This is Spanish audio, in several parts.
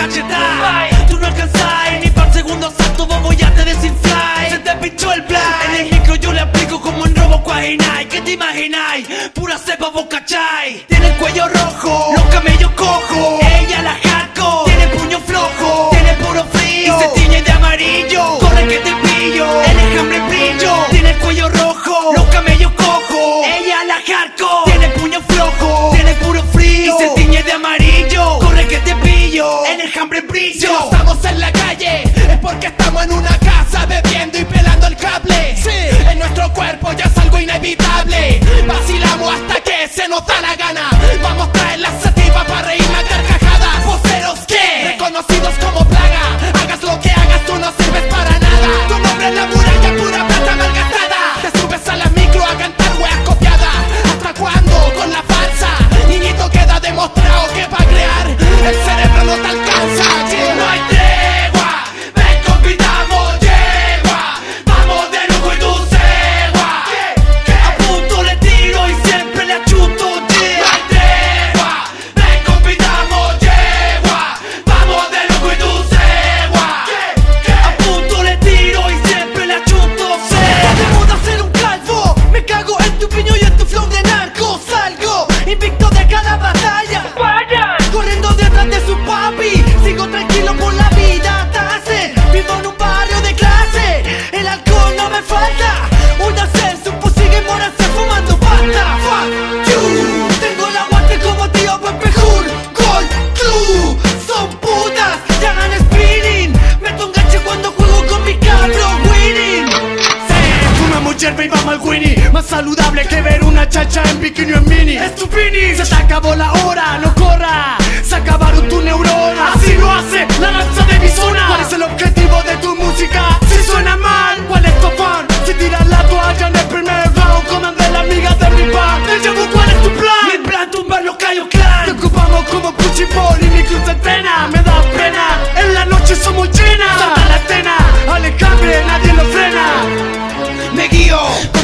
Tú no alcanzás, ni para segundo salto vos ya te desinfláis. Se te pinchó el plan, en el micro yo le aplico como en robo cuajináis ¿Qué te imagináis? Pura cepa vos cachai porque estamos en una casa bebiendo y pelando el cable. En nuestro cuerpo ya es algo inevitable. Vacilamos hasta que se nos da la gana. Winnie. Más saludable que ver una chacha en bikini o en mini. Es tu finish Se te acabó la hora, no corra. Se acabaron tus neuronas. Así lo hace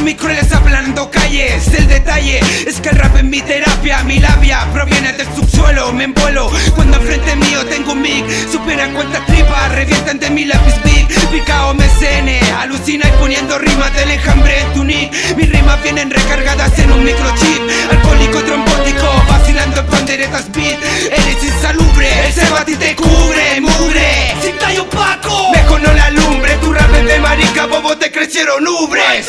mis crueles hablando calles. El detalle es que el rap es mi terapia Mi labia. Proviene del subsuelo Me envuelo. Cuando enfrente mío tengo un mic Supera cuantas tripas revientan de mi lápiz big. Picao me cene, alucina y poniendo rimas del enjambre en tu nick Mis rimas vienen recargadas en un microchip. Alcohólico trombótico, vacilando en panderetas beat Eres insalubre, el cebo a ti te cubre, mugre. Cinta y opaco Mejor no la lumbre, tu rap es de marica, bobo te crecieron nubes